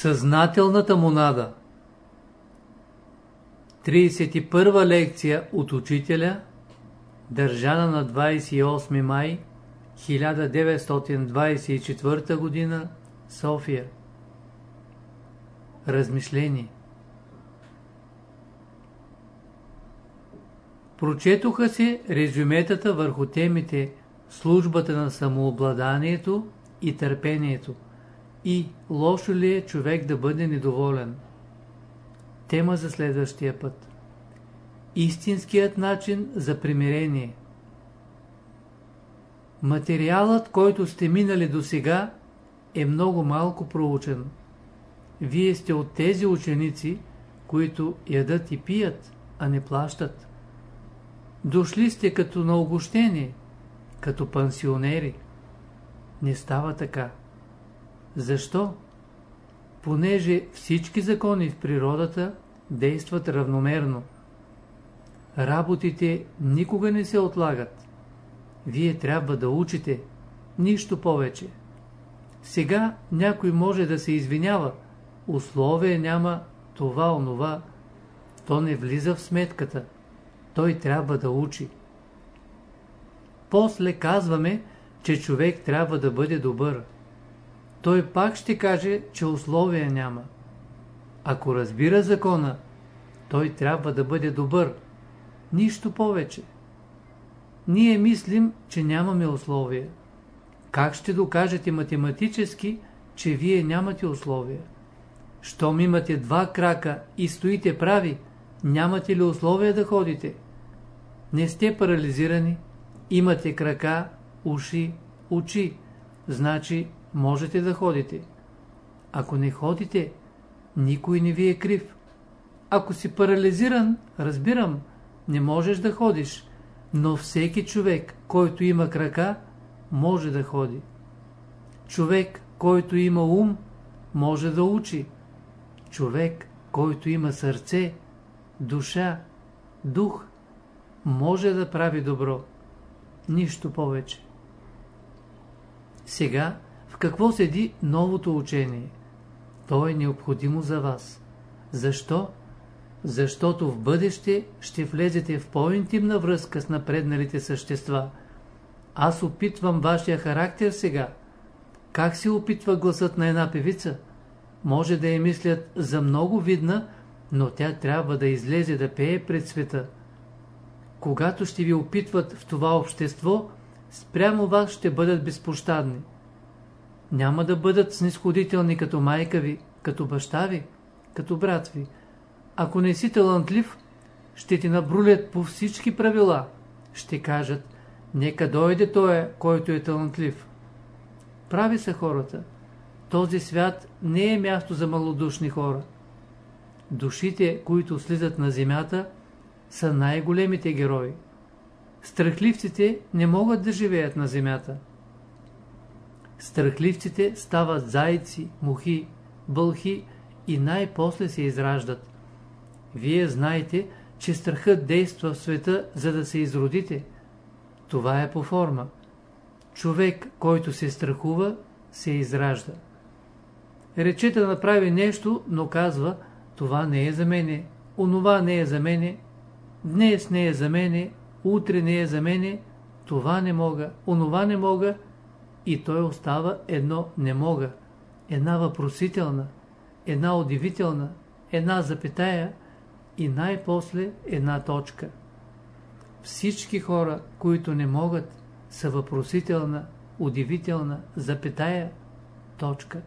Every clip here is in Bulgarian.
Съзнателната монада. 31 лекция от учителя държана на 28 май 1924 г. София. Размишление. Прочетоха се резюметата върху темите службата на самообладанието и търпението и лошо ли е човек да бъде недоволен. Тема за следващия път. Истинският начин за примирение. Материалът, който сте минали до сега, е много малко проучен. Вие сте от тези ученици, които ядат и пият, а не плащат. Дошли сте като на огощение, като пансионери. Не става така. Защо? Понеже всички закони в природата действат равномерно. Работите никога не се отлагат. Вие трябва да учите, нищо повече. Сега някой може да се извинява, условие няма това, онова. То не влиза в сметката. Той трябва да учи. После казваме, че човек трябва да бъде добър той пак ще каже, че условия няма. Ако разбира закона, той трябва да бъде добър. Нищо повече. Ние мислим, че нямаме условия. Как ще докажете математически, че вие нямате условия? Щом имате два крака и стоите прави, нямате ли условия да ходите? Не сте парализирани, имате крака, уши, очи, значи можете да ходите. Ако не ходите, никой не ви е крив. Ако си парализиран, разбирам, не можеш да ходиш, но всеки човек, който има крака, може да ходи. Човек, който има ум, може да учи. Човек, който има сърце, душа, дух, може да прави добро. Нищо повече. Сега какво седи новото учение? То е необходимо за вас. Защо? Защото в бъдеще ще влезете в по-интимна връзка с напредналите същества. Аз опитвам вашия характер сега. Как се опитва гласът на една певица? Може да я мислят за много видна, но тя трябва да излезе да пее пред света. Когато ще ви опитват в това общество, спрямо вас ще бъдат безпощадни няма да бъдат снисходителни като майка ви, като баща ви, като брат ви. Ако не си талантлив, ще ти набрулят по всички правила. Ще кажат, нека дойде той, който е талантлив. Прави са хората. Този свят не е място за малодушни хора. Душите, които слизат на земята, са най-големите герои. Страхливците не могат да живеят на земята. Страхливците стават зайци, мухи, бълхи и най-после се израждат. Вие знаете, че страхът действа в света, за да се изродите. Това е по форма. Човек, който се страхува, се изражда. Рече да направи нещо, но казва, това не е за мене, онова не е за мене, днес не е за мене, утре не е за мене, това не мога, онова не мога, и той остава едно не мога, една въпросителна, една удивителна, една запитая и най-после една точка. Всички хора, които не могат, са въпросителна, удивителна, запитая, точка.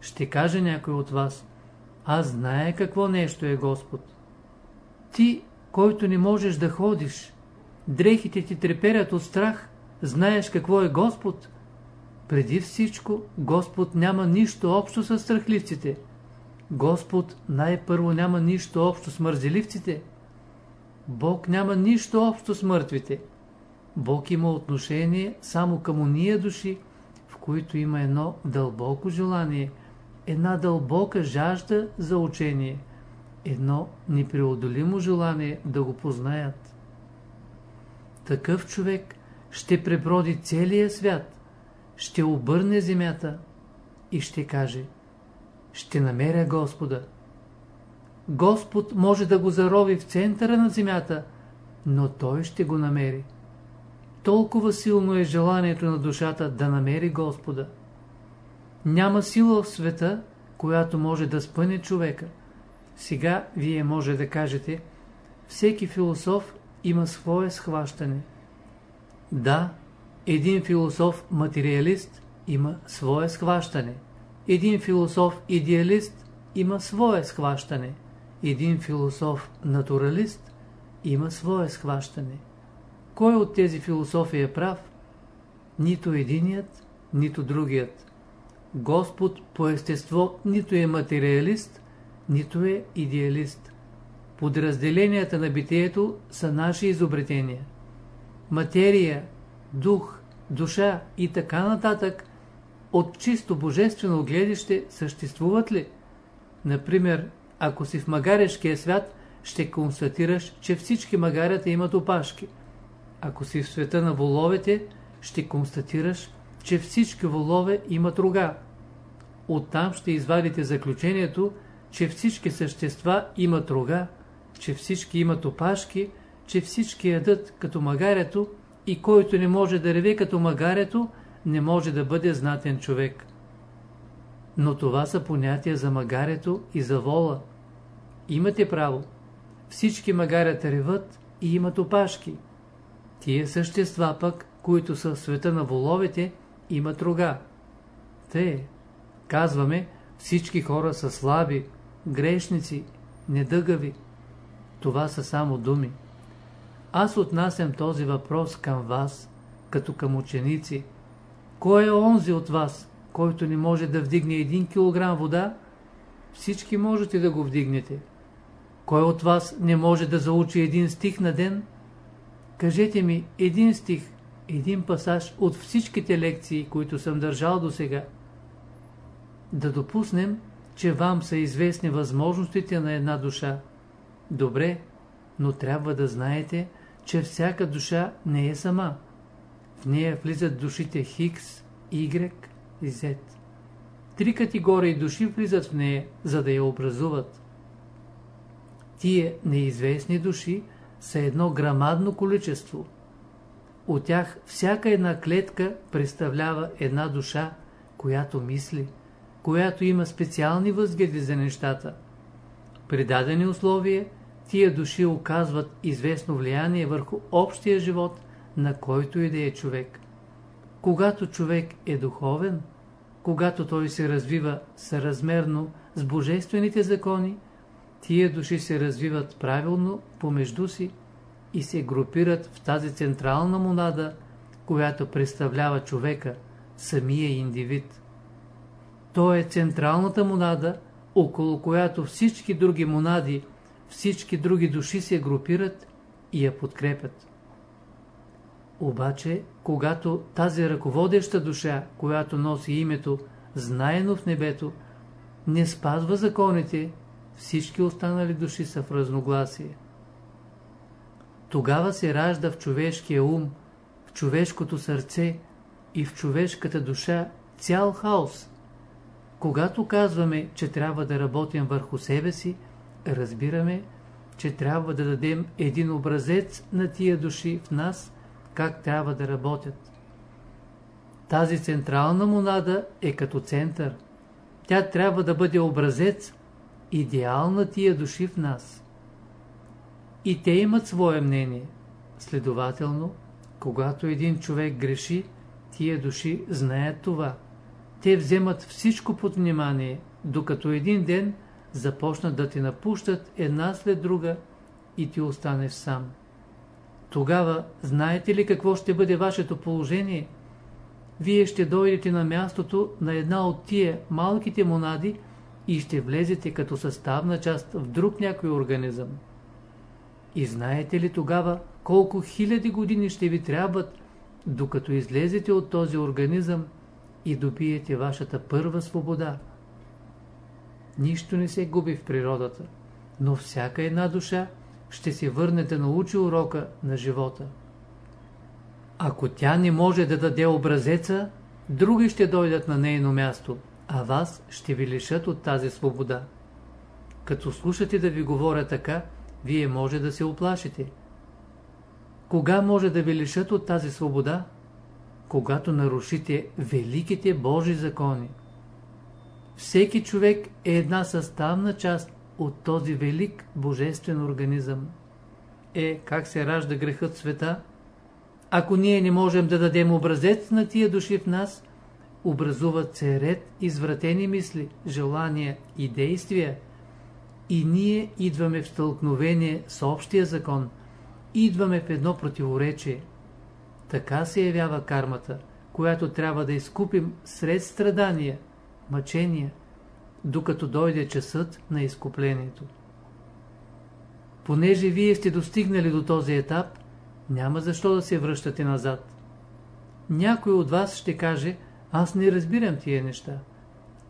Ще каже някой от вас, аз знае какво нещо е Господ. Ти, който не можеш да ходиш, дрехите ти треперят от страх, знаеш какво е Господ, преди всичко, Господ няма нищо общо с страхливците. Господ най-първо няма нищо общо с мързеливците. Бог няма нищо общо с мъртвите. Бог има отношение само към уния души, в които има едно дълбоко желание, една дълбока жажда за учение, едно непреодолимо желание да го познаят. Такъв човек ще преброди целия свят – ще обърне земята и ще каже ще намеря Господа. Господ може да го зарови в центъра на земята, но той ще го намери. Толкова силно е желанието на душата да намери Господа. Няма сила в света, която може да спъне човека. Сега вие може да кажете, всеки философ има свое схващане. Да, един философ-материалист има свое схващане. Един философ-идеалист има свое схващане. Един философ-натуралист има свое схващане. Кой от тези философи е прав? Нито единият, нито другият. Господ по естество нито е материалист, нито е идеалист. Подразделенията на битието са наши изобретения. Материя, дух, душа и така нататък от чисто божествено гледище съществуват ли? Например, ако си в магарешкия свят, ще констатираш, че всички магарята имат опашки. Ако си в света на воловете, ще констатираш, че всички волове имат рога. Оттам ще извадите заключението, че всички същества имат рога, че всички имат опашки, че всички ядат като магарето и който не може да реве като магарето, не може да бъде знатен човек. Но това са понятия за магарето и за вола. Имате право. Всички магарята реват и имат опашки. Тия същества пък, които са в света на воловете, имат рога. Те, казваме, всички хора са слаби, грешници, недъгави. Това са само думи. Аз отнасям този въпрос към вас, като към ученици. Кой е онзи от вас, който не може да вдигне един килограм вода? Всички можете да го вдигнете. Кой от вас не може да заучи един стих на ден? Кажете ми един стих, един пасаж от всичките лекции, които съм държал до сега. Да допуснем, че вам са известни възможностите на една душа. Добре, но трябва да знаете, че всяка душа не е сама. В нея влизат душите Хикс, Y и Z. Три категории души влизат в нея, за да я образуват. Тие неизвестни души са едно грамадно количество. От тях всяка една клетка представлява една душа, която мисли, която има специални възгледи за нещата. При дадени условия тия души оказват известно влияние върху общия живот, на който и да е човек. Когато човек е духовен, когато той се развива съразмерно с божествените закони, тия души се развиват правилно помежду си и се групират в тази централна монада, която представлява човека, самия индивид. То е централната монада, около която всички други монади – всички други души се групират и я подкрепят. Обаче, когато тази ръководеща душа, която носи името знаено в небето, не спазва законите, всички останали души са в разногласие. Тогава се ражда в човешкия ум, в човешкото сърце и в човешката душа цял хаос. Когато казваме, че трябва да работим върху себе си, разбираме, че трябва да дадем един образец на тия души в нас, как трябва да работят. Тази централна монада е като център. Тя трябва да бъде образец, идеал на тия души в нас. И те имат свое мнение. Следователно, когато един човек греши, тия души знаят това. Те вземат всичко под внимание, докато един ден – започнат да те напущат една след друга и ти останеш сам. Тогава знаете ли какво ще бъде вашето положение? Вие ще дойдете на мястото на една от тия малките монади и ще влезете като съставна част в друг някой организъм. И знаете ли тогава колко хиляди години ще ви трябват, докато излезете от този организъм и добиете вашата първа свобода? Нищо не се губи в природата, но всяка една душа ще се върне да научи урока на живота. Ако тя не може да даде образеца, други ще дойдат на нейно място а вас ще ви лишат от тази свобода. Като слушате да ви говоря така, вие може да се оплашите. Кога може да ви лишат от тази свобода? Когато нарушите великите Божи закони. Всеки човек е една съставна част от този велик божествен организъм. Е, как се ражда грехът света? Ако ние не можем да дадем образец на тия души в нас, образуват се ред извратени мисли, желания и действия, и ние идваме в стълкновение с общия закон, идваме в едно противоречие. Така се явява кармата, която трябва да изкупим сред страдания, мъчения, докато дойде часът на изкуплението. Понеже вие сте достигнали до този етап, няма защо да се връщате назад. Някой от вас ще каже, аз не разбирам тия неща.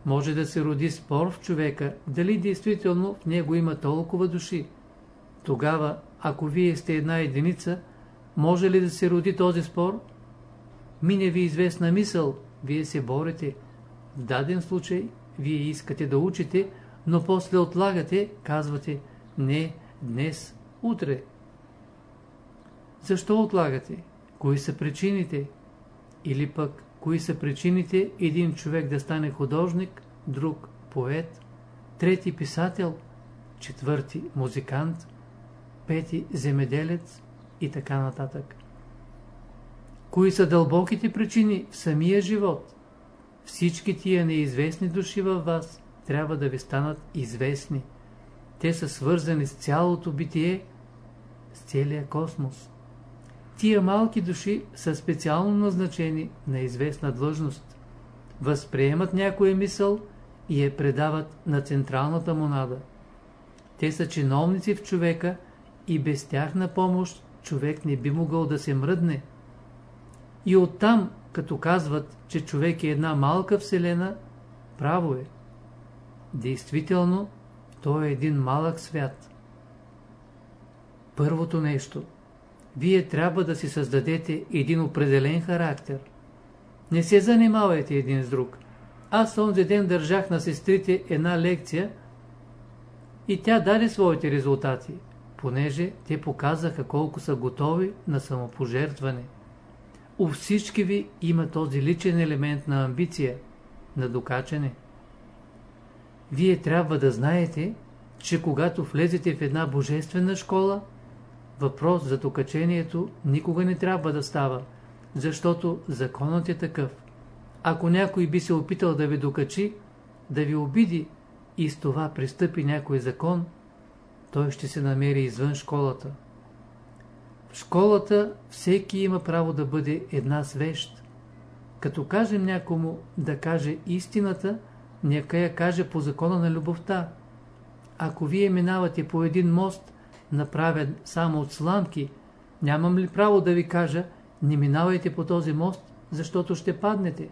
Може да се роди спор в човека, дали действително в него има толкова души. Тогава, ако вие сте една единица, може ли да се роди този спор? Мине ви известна мисъл, вие се борите. Даден случай, вие искате да учите, но после отлагате, казвате, не, днес, утре. Защо отлагате? Кои са причините? Или пък, кои са причините един човек да стане художник, друг поет, трети писател, четвърти музикант, пети земеделец и така нататък. Кои са дълбоките причини в самия живот? Всички тия неизвестни души във вас трябва да ви станат известни. Те са свързани с цялото битие, с целия космос. Тия малки души са специално назначени на известна длъжност. Възприемат някоя мисъл и я предават на централната монада. Те са чиновници в човека и без тяхна помощ човек не би могъл да се мръдне. И оттам, като казват, че човек е една малка вселена, право е. Действително, той е един малък свят. Първото нещо – вие трябва да си създадете един определен характер. Не се занимавайте един с друг. Аз онзи ден държах на сестрите една лекция и тя даде своите резултати, понеже те показаха колко са готови на самопожертване. У всички ви има този личен елемент на амбиция, на докачане. Вие трябва да знаете, че когато влезете в една божествена школа, въпрос за докачението никога не трябва да става, защото законът е такъв. Ако някой би се опитал да ви докачи, да ви обиди и с това пристъпи някой закон, той ще се намери извън школата. В школата всеки има право да бъде една свещ. Като кажем някому да каже истината, нека я каже по закона на любовта. Ако вие минавате по един мост, направен само от сламки, нямам ли право да ви кажа, не минавайте по този мост, защото ще паднете?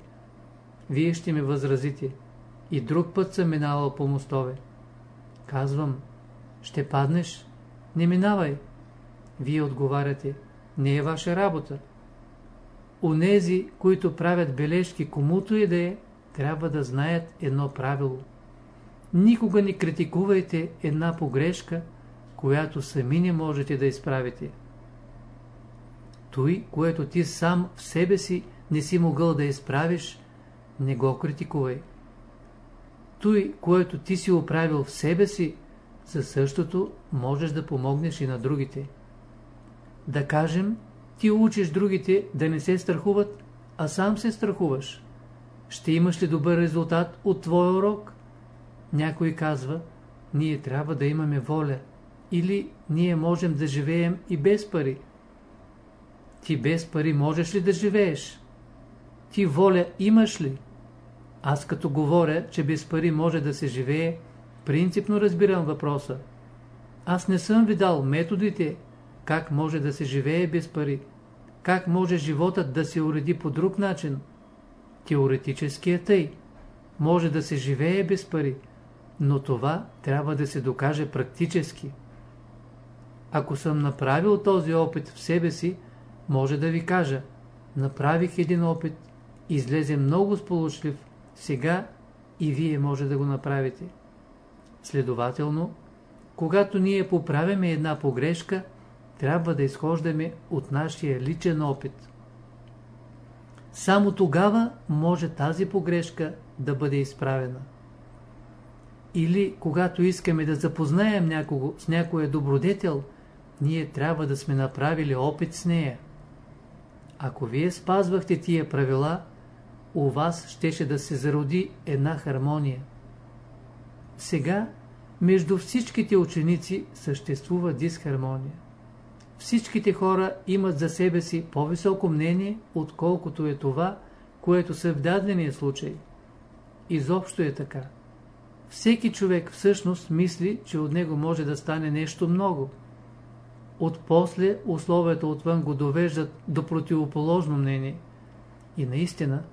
Вие ще ми възразите. И друг път съм минавал по мостове. Казвам, ще паднеш? Не минавай. Вие отговаряте, не е ваша работа. Онези, които правят бележки комуто и да е, трябва да знаят едно правило. Никога не критикувайте една погрешка, която сами не можете да изправите. Той, което ти сам в себе си не си могъл да изправиш, не го критикувай. Той, което ти си оправил в себе си, със същото можеш да помогнеш и на другите. Да кажем, ти учиш другите да не се страхуват, а сам се страхуваш. Ще имаш ли добър резултат от твой урок? Някой казва, ние трябва да имаме воля. Или ние можем да живеем и без пари. Ти без пари можеш ли да живееш? Ти воля имаш ли? Аз като говоря, че без пари може да се живее, принципно разбирам въпроса. Аз не съм видал методите, как може да се живее без пари, как може животът да се уреди по друг начин. Теоретически е тъй. Може да се живее без пари, но това трябва да се докаже практически. Ако съм направил този опит в себе си, може да ви кажа, направих един опит, излезе много сполучлив, сега и вие може да го направите. Следователно, когато ние поправяме една погрешка, трябва да изхождаме от нашия личен опит. Само тогава може тази погрешка да бъде изправена. Или когато искаме да запознаем някого с някоя добродетел, ние трябва да сме направили опит с нея. Ако вие спазвахте тия правила, у вас щеше да се зароди една хармония. Сега между всичките ученици съществува дисхармония. Всичките хора имат за себе си по-високо мнение, отколкото е това, което са в дадения случай. Изобщо е така. Всеки човек всъщност мисли, че от него може да стане нещо много. Отпосле условията отвън го довеждат до противоположно мнение. И наистина,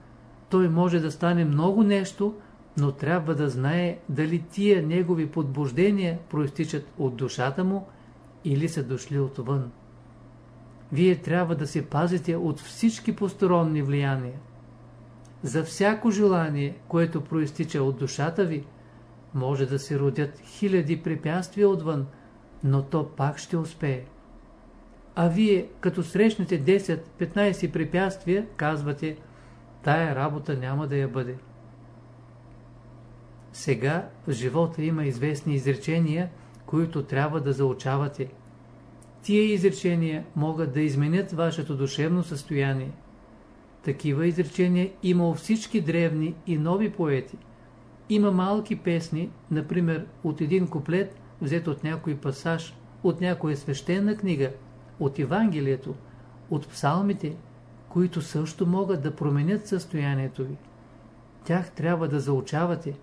той може да стане много нещо, но трябва да знае дали тия негови подбуждения проистичат от душата му или са дошли отвън. Вие трябва да се пазите от всички посторонни влияния. За всяко желание, което проистича от душата ви, може да се родят хиляди препятствия отвън, но то пак ще успее. А вие, като срещнете 10-15 препятствия, казвате, тая работа няма да я бъде. Сега в живота има известни изречения, които трябва да заучавате. Тия изречения могат да изменят вашето душевно състояние. Такива изречения има у всички древни и нови поети. Има малки песни, например от един куплет, взет от някой пасаж, от някоя свещена книга, от Евангелието, от псалмите, които също могат да променят състоянието ви. Тях трябва да заучавате,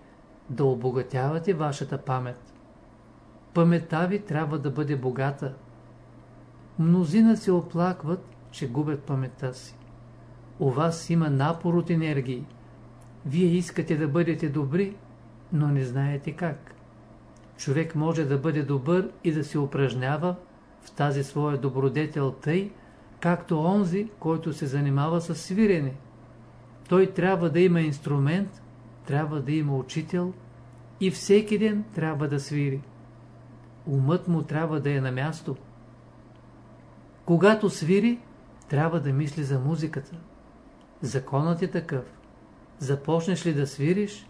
да обогатявате вашата памет. Паметта ви трябва да бъде богата. Мнозина се оплакват, че губят паметта си. У вас има напор от енергии. Вие искате да бъдете добри, но не знаете как. Човек може да бъде добър и да се упражнява в тази своя добродетел тъй, както онзи, който се занимава с свирене. Той трябва да има инструмент, трябва да има учител и всеки ден трябва да свири. Умът му трябва да е на място. Когато свири, трябва да мисли за музиката. Законът е такъв. Започнеш ли да свириш,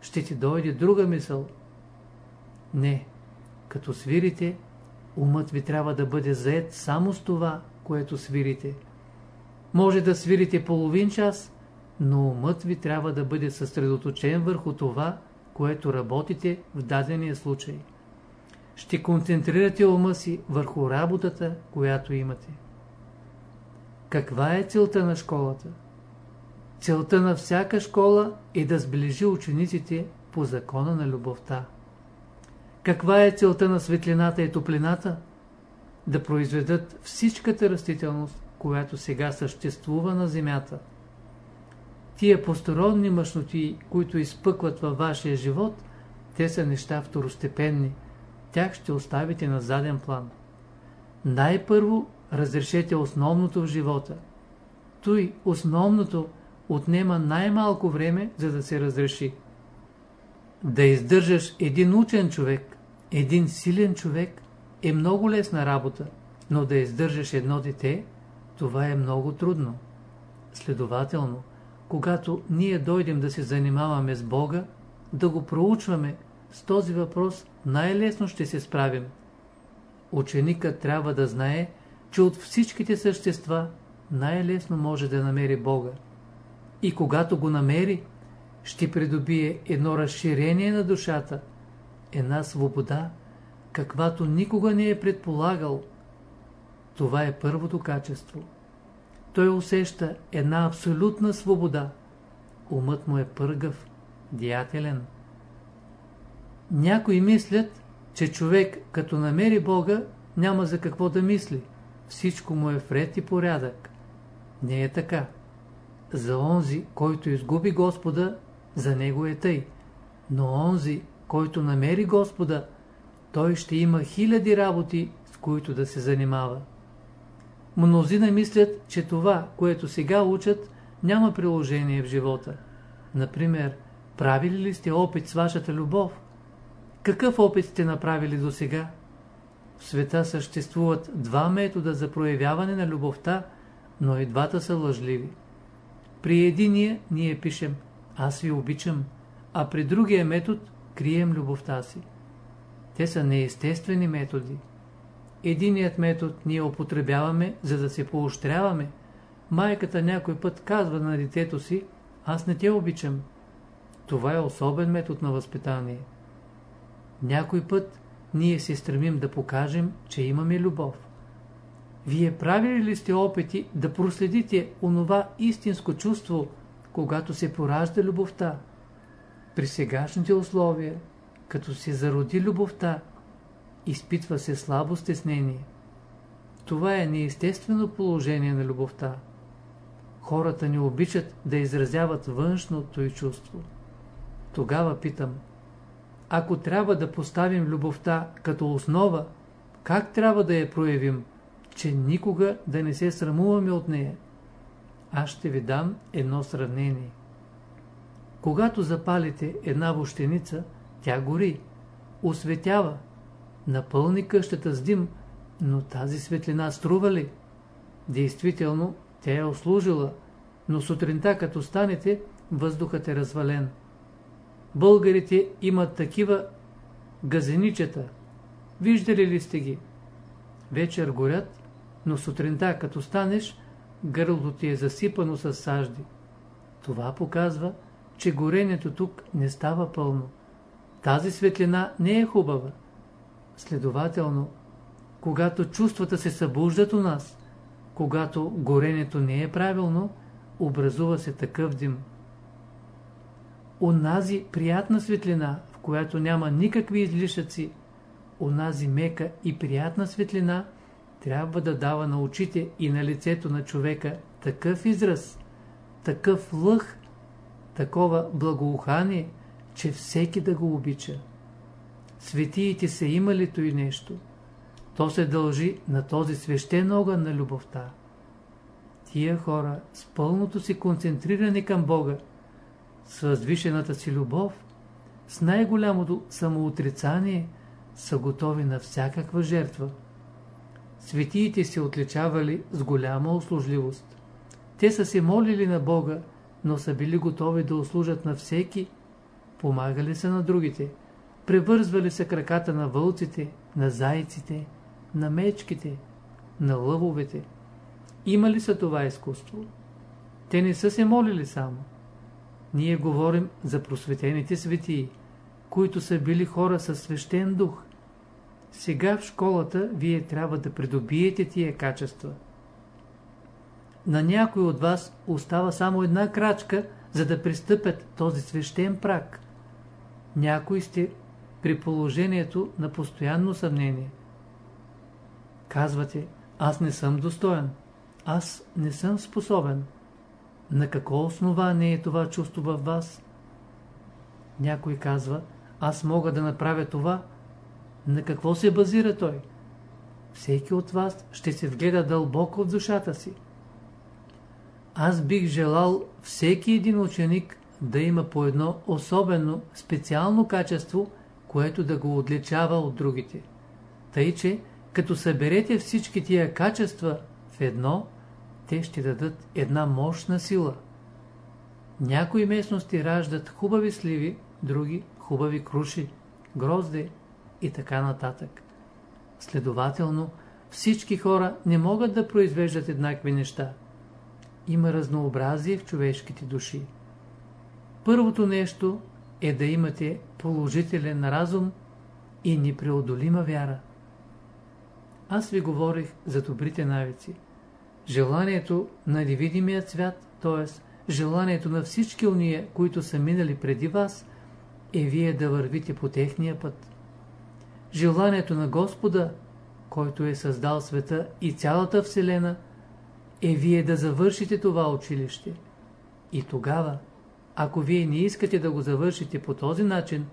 ще ти дойде друга мисъл. Не, като свирите, умът ви трябва да бъде заед само с това, което свирите. Може да свирите половин час, но умът ви трябва да бъде съсредоточен върху това, което работите в дадения случай. Ще концентрирате ума си върху работата, която имате. Каква е целта на школата? Целта на всяка школа е да сближи учениците по закона на любовта. Каква е целта на светлината и топлината? Да произведат всичката растителност, която сега съществува на земята. Тия посторонни мъжноти, които изпъкват във вашия живот, те са неща второстепенни. Тях ще оставите на заден план. Най-първо разрешете основното в живота. Той, основното, отнема най-малко време, за да се разреши. Да издържаш един учен човек, един силен човек е много лесна работа, но да издържаш едно дете, това е много трудно. Следователно, когато ние дойдем да се занимаваме с Бога, да го проучваме, с този въпрос най-лесно ще се справим. Ученикът трябва да знае, че от всичките същества най-лесно може да намери Бога. И когато го намери, ще придобие едно разширение на душата, една свобода, каквато никога не е предполагал. Това е първото качество. Той усеща една абсолютна свобода. Умът му е пъргав, деятелен. Някои мислят, че човек като намери Бога, няма за какво да мисли. Всичко му е вред и порядък. Не е така. За онзи, който изгуби Господа, за него е тъй. Но онзи, който намери Господа, той ще има хиляди работи, с които да се занимава. Мнозина мислят, че това, което сега учат, няма приложение в живота. Например, правили ли сте опит с вашата любов? Какъв опит сте направили до сега? В света съществуват два метода за проявяване на любовта, но и двата са лъжливи. При единия ние пишем «Аз ви обичам», а при другия метод крием любовта си. Те са неестествени методи. Единият метод ние употребяваме, за да се поощряваме. Майката някой път казва на детето си «Аз не те обичам». Това е особен метод на възпитание. Някой път ние се стремим да покажем, че имаме любов. Вие правили ли сте опити да проследите онова истинско чувство, когато се поражда любовта? При сегашните условия, като се зароди любовта, изпитва се слабо стеснение. Това е неестествено положение на любовта. Хората не обичат да изразяват външното и чувство. Тогава питам, ако трябва да поставим любовта като основа, как трябва да я проявим, че никога да не се срамуваме от нея? Аз ще ви дам едно сравнение. Когато запалите една вощеница, тя гори, осветява, напълни къщата с дим, но тази светлина струва ли? Действително, тя е ослужила, но сутринта като станете, въздухът е развален. Българите имат такива газеничета. Виждали ли сте ги? Вечер горят, но сутринта като станеш, гърлото ти е засипано с сажди. Това показва, че горенето тук не става пълно. Тази светлина не е хубава. Следователно, когато чувствата се събуждат у нас, когато горенето не е правилно, образува се такъв дим. Онази приятна светлина, в която няма никакви излишъци, онази мека и приятна светлина, трябва да дава на очите и на лицето на човека такъв израз, такъв лъх, такова благоухание, че всеки да го обича. Светиите са имали и нещо. То се дължи на този свещен огън на любовта. Тия хора с пълното си концентриране към Бога, с възвишената си любов, с най-голямото самоотрицание, са готови на всякаква жертва. Светиите се отличавали с голяма услужливост. Те са се молили на Бога, но са били готови да услужат на всеки, помагали са на другите, превързвали са краката на вълците, на зайците, на мечките, на лъвовете. Имали са това изкуство. Те не са се молили само. Ние говорим за просветените светии, които са били хора със свещен дух. Сега в школата вие трябва да придобиете тия качества. На някой от вас остава само една крачка, за да пристъпят този свещен прак. Някои сте при положението на постоянно съмнение. Казвате, аз не съм достоен, аз не съм способен. На какво основание е това чувство във вас? Някой казва, аз мога да направя това. На какво се базира той? Всеки от вас ще се вгледа дълбоко в душата си. Аз бих желал всеки един ученик да има по едно особено, специално качество, което да го отличава от другите. Тъй, че като съберете всички тия качества в едно, те ще дадат една мощна сила. Някои местности раждат хубави сливи, други хубави круши, грозде и така нататък. Следователно, всички хора не могат да произвеждат еднакви неща. Има разнообразие в човешките души. Първото нещо е да имате положителен разум и непреодолима вяра. Аз ви говорих за добрите навици. Желанието на невидимия свят, т.е. желанието на всички уния, които са минали преди вас, е вие да вървите по техния път. Желанието на Господа, който е създал света и цялата Вселена, е вие да завършите това училище. И тогава, ако вие не искате да го завършите по този начин,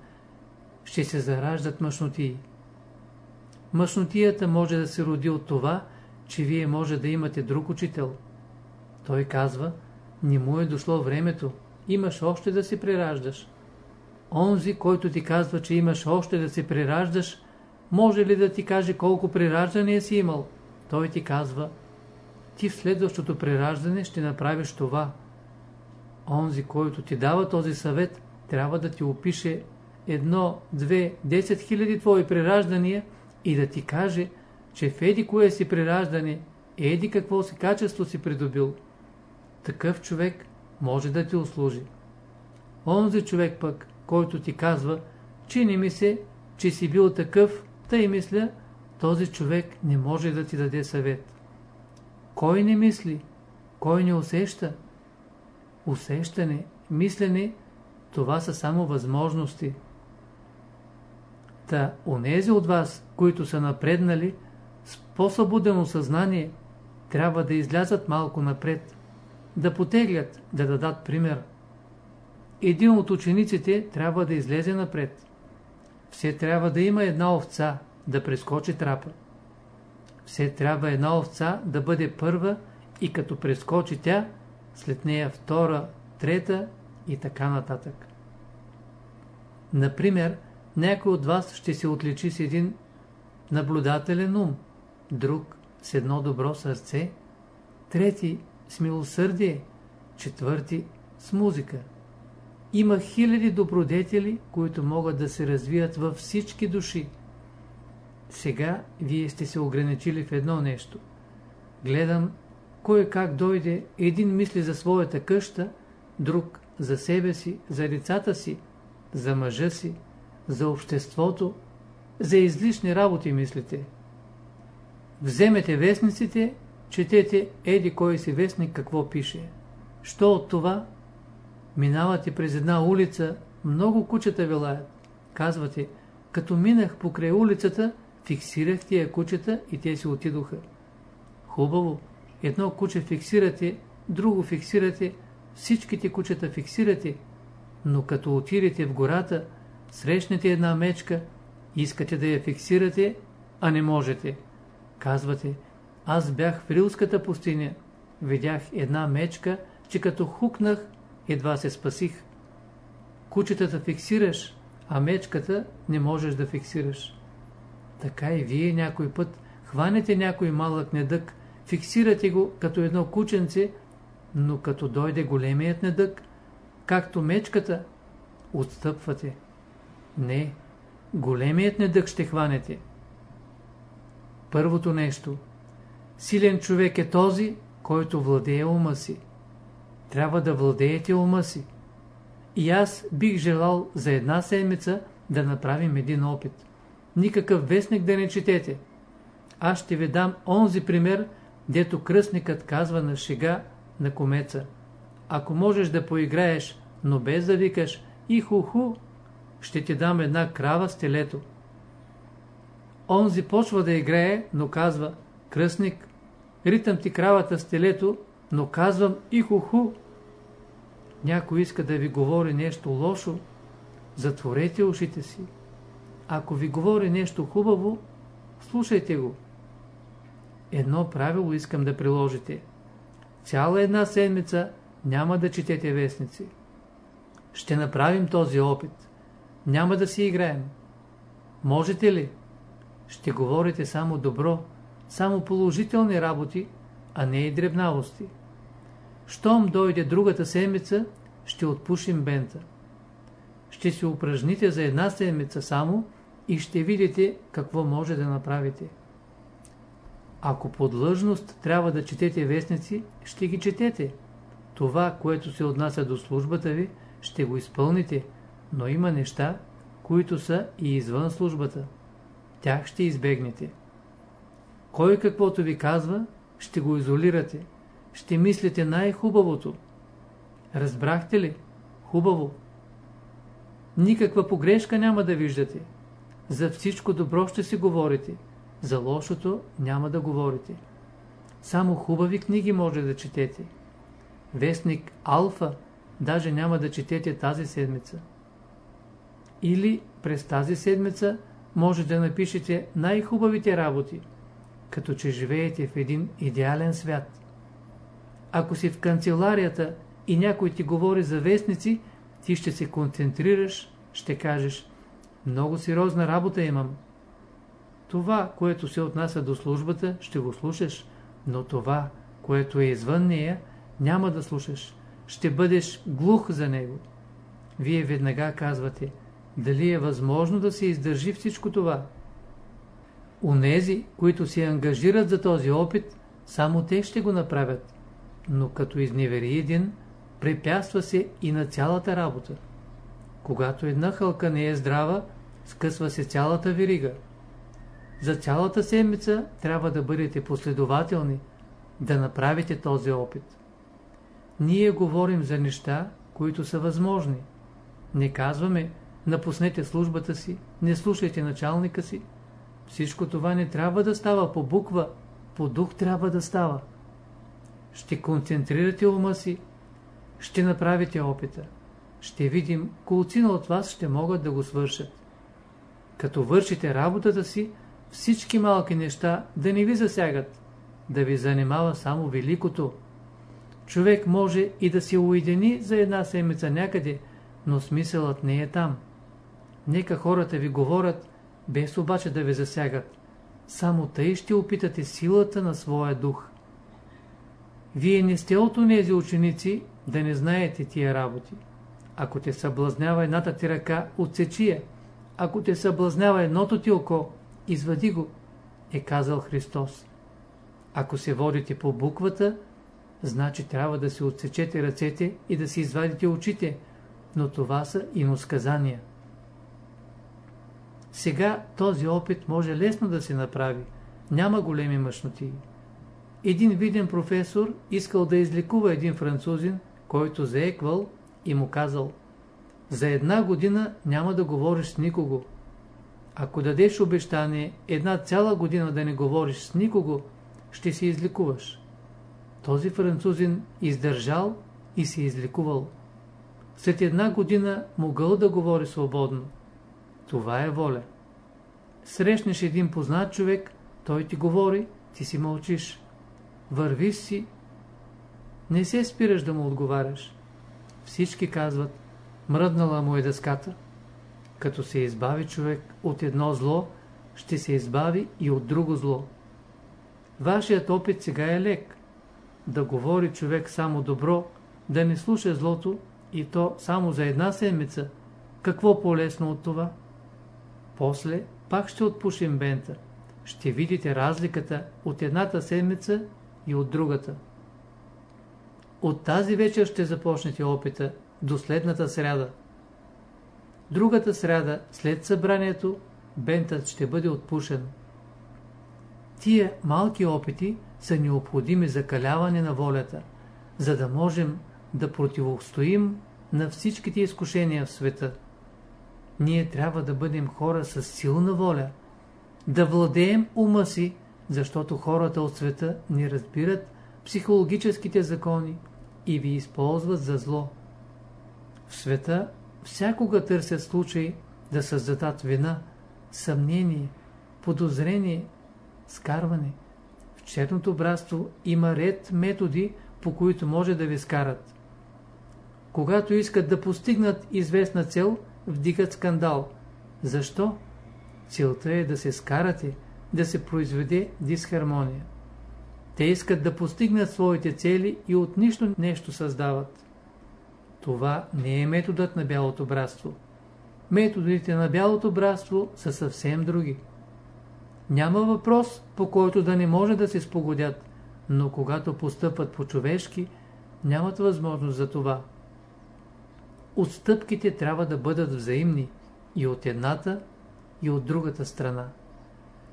ще се зараждат мъжнотии. Мъжнотията може да се роди от това, че вие може да имате друг учител. Той казва, не му е дошло времето, имаш още да се прераждаш. Онзи, който ти казва, че имаш още да се прираждаш, може ли да ти каже колко прираждания си имал? Той ти казва, ти в следващото прираждане ще направиш това. Онзи, който ти дава този съвет, трябва да ти опише едно, две, десет хиляди твои прираждания и да ти каже, че в еди кое си прираждане, еди какво си качество си придобил. Такъв човек може да ти услужи. Онзи човек пък, който ти казва, чини ми се, че си бил такъв, тъй мисля, този човек не може да ти даде съвет. Кой не мисли? Кой не усеща? Усещане, мислене, това са само възможности. Та, онези от вас, които са напреднали, с по-събудено съзнание, трябва да излязат малко напред, да потеглят, да дадат пример. Един от учениците трябва да излезе напред. Все трябва да има една овца, да прескочи трапа. Все трябва една овца да бъде първа и като прескочи тя, след нея втора, трета и така нататък. Например, някой от вас ще се отличи с един наблюдателен ум, друг с едно добро сърце, трети с милосърдие, четвърти с музика. Има хиляди добродетели, които могат да се развият във всички души. Сега вие сте се ограничили в едно нещо. Гледам, кой как дойде, един мисли за своята къща, друг за себе си, за децата си, за мъжа си, за обществото, за излишни работи мислите. Вземете вестниците, четете еди кой си вестник какво пише. Що от това? Минавате през една улица, много кучета вилаят. Казвате, като минах покрай улицата, фиксирах тия кучета и те си отидоха. Хубаво, едно куче фиксирате, друго фиксирате, всичките кучета фиксирате, но като отидете в гората, срещнете една мечка, искате да я фиксирате, а не можете. Казвате, аз бях в Рилската пустиня, видях една мечка, че като хукнах, едва се спасих. Кучетата фиксираш, а мечката не можеш да фиксираш. Така и вие някой път хванете някой малък недък, фиксирате го като едно кученце, но като дойде големият недък, както мечката, отстъпвате. Не, големият недък ще хванете. Първото нещо. Силен човек е този, който владее ума си. Трябва да владеете ума си. И аз бих желал за една седмица да направим един опит. Никакъв вестник да не четете. Аз ще ви дам онзи пример, дето кръстникът казва на шега на комеца. Ако можеш да поиграеш, но без да викаш и ху-ху, ще ти дам една крава с телето. Онзи почва да играе, но казва, кръстник, ритам ти кравата с телето, но казвам и ху-ху. Някой иска да ви говори нещо лошо, затворете ушите си. Ако ви говори нещо хубаво, слушайте го. Едно правило искам да приложите. Цяла една седмица няма да четете вестници. Ще направим този опит. Няма да си играем. Можете ли? Ще говорите само добро, само положителни работи, а не и дребнавости. Щом дойде другата седмица, ще отпушим бента. Ще се упражните за една седмица само и ще видите какво може да направите. Ако по длъжност трябва да четете вестници, ще ги четете. Това, което се отнася до службата ви, ще го изпълните, но има неща, които са и извън службата. Тях ще избегнете. Кой каквото ви казва, ще го изолирате. Ще мислите най-хубавото. Разбрахте ли? Хубаво. Никаква погрешка няма да виждате. За всичко добро ще си говорите. За лошото няма да говорите. Само хубави книги може да четете. Вестник Алфа даже няма да четете тази седмица. Или през тази седмица може да напишете най-хубавите работи, като че живеете в един идеален свят. Ако си в канцеларията и някой ти говори за вестници, ти ще се концентрираш ще кажеш, много сериозна работа имам. Това, което се отнася до службата, ще го слушаш, но това, което е извън нея, няма да слушаш. Ще бъдеш глух за него. Вие веднага казвате, дали е възможно да се издържи всичко това? Унези, които се ангажират за този опит, само те ще го направят. Но като изневери един, препятства се и на цялата работа. Когато една хълка не е здрава, скъсва се цялата верига. За цялата седмица трябва да бъдете последователни, да направите този опит. Ние говорим за неща, които са възможни. Не казваме, напуснете службата си, не слушайте началника си. Всичко това не трябва да става по буква, по дух трябва да става. Ще концентрирате ума си, ще направите опита. Ще видим, колцина от вас ще могат да го свършат. Като вършите работата си, всички малки неща да не ви засягат, да ви занимава само великото. Човек може и да се уедини за една седмица някъде, но смисълът не е там. Нека хората ви говорят, без обаче да ви засягат. Само тъй ще опитате силата на своя дух. Вие не сте от тези ученици да не знаете тия работи. Ако те съблазнява едната ти ръка, отсечи я. Ако те съблазнява едното ти око, извади го, е казал Христос. Ако се водите по буквата, значи трябва да се отсечете ръцете и да си извадите очите, но това са иносказания. Сега този опит може лесно да се направи. Няма големи мъжноти. Един виден професор искал да излекува един французин, който заеквал и му казал За една година няма да говориш с никого. Ако дадеш обещание една цяла година да не говориш с никого, ще се излекуваш. Този французин издържал и се излекувал. След една година могъл да говори свободно. Това е воля. Срещнеш един познат човек, той ти говори, ти си мълчиш. Вървиш си, не се спираш да му отговаряш. Всички казват, мръднала му е дъската. Като се избави човек от едно зло, ще се избави и от друго зло. Вашият опит сега е лек. Да говори човек само добро, да не слуша злото и то само за една седмица. Какво по-лесно от това? После пак ще отпушим бента. Ще видите разликата от едната седмица и от другата. От тази вечер ще започнете опита до следната сряда. Другата сряда, след събранието, бентът ще бъде отпушен. Тия малки опити са необходими за каляване на волята, за да можем да противостоим на всичките изкушения в света. Ние трябва да бъдем хора с силна воля, да владеем ума си, защото хората от света не разбират психологическите закони и ви използват за зло. В света всякога търсят случаи да създадат вина, съмнение, подозрение, скарване. В черното братство има ред методи, по които може да ви скарат. Когато искат да постигнат известна цел, вдигат скандал. Защо? Целта е да се скарате, да се произведе дисхармония. Те искат да постигнат своите цели и от нищо нещо създават. Това не е методът на бялото братство. Методите на бялото братство са съвсем други. Няма въпрос, по който да не може да се спогодят, но когато постъпват по-човешки, нямат възможност за това. Отстъпките трябва да бъдат взаимни и от едната, и от другата страна.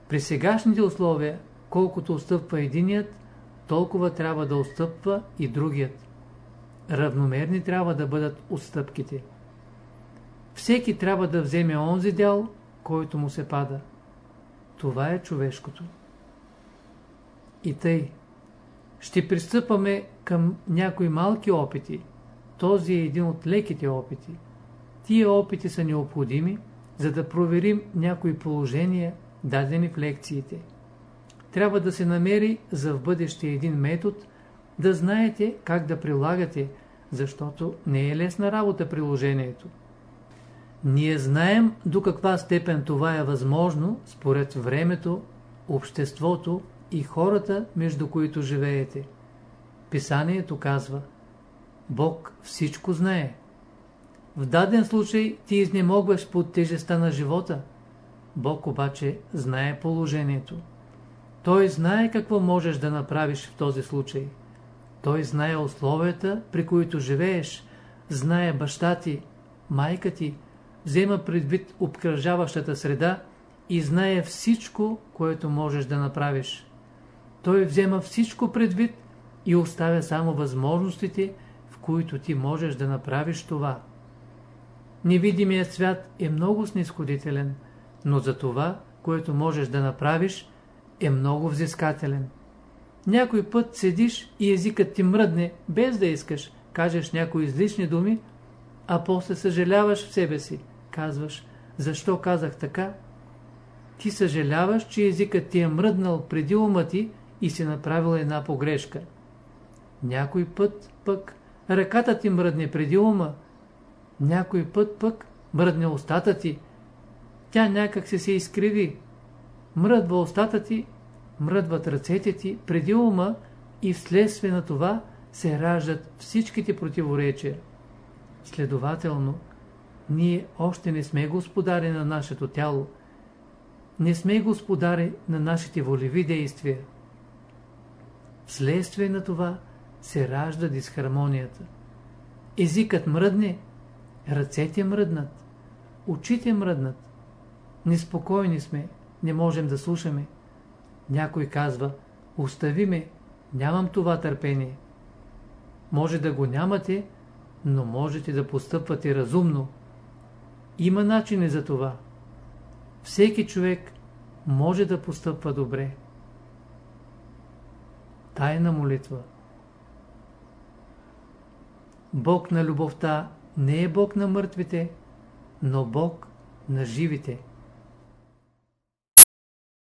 При сегашните условия, колкото отстъпва единият, толкова трябва да отстъпва и другият. Равномерни трябва да бъдат отстъпките. Всеки трябва да вземе онзи дял, който му се пада. Това е човешкото. И тъй. Ще пристъпаме към някои малки опити. Този е един от леките опити. Тия опити са необходими, за да проверим някои положения, дадени в лекциите. Трябва да се намери за в бъдеще един метод, да знаете как да прилагате, защото не е лесна работа приложението. Ние знаем до каква степен това е възможно според времето, обществото и хората, между които живеете. Писанието казва Бог всичко знае. В даден случай ти изнемогваш под тежеста на живота. Бог обаче знае положението. Той знае какво можеш да направиш в този случай. Той знае условията, при които живееш, знае баща ти, майка ти, взема предвид обкръжаващата среда и знае всичко, което можеш да направиш. Той взема всичко предвид и оставя само възможностите, които ти можеш да направиш това. Невидимият свят е много снисходителен, но за това, което можеш да направиш, е много взискателен. Някой път седиш и езикът ти мръдне, без да искаш, кажеш някои излишни думи, а после съжаляваш в себе си. Казваш, защо казах така? Ти съжаляваш, че езикът ти е мръднал преди ума ти и си направил една погрешка. Някой път пък ръката ти мръдне преди ума, някой път пък мръдне устата ти. Тя някак се се изкриви. Мръдва устата ти, мръдват ръцете ти преди ума и вследствие на това се раждат всичките противоречия. Следователно, ние още не сме господари на нашето тяло, не сме господари на нашите волеви действия. Вследствие на това се ражда дисхармонията. Езикът мръдне, ръцете мръднат, очите мръднат. Неспокойни сме, не можем да слушаме. Някой казва, остави ме, нямам това търпение. Може да го нямате, но можете да постъпвате разумно. Има начини за това. Всеки човек може да постъпва добре. Тайна молитва Бог на любовта не е Бог на мъртвите, но Бог на живите.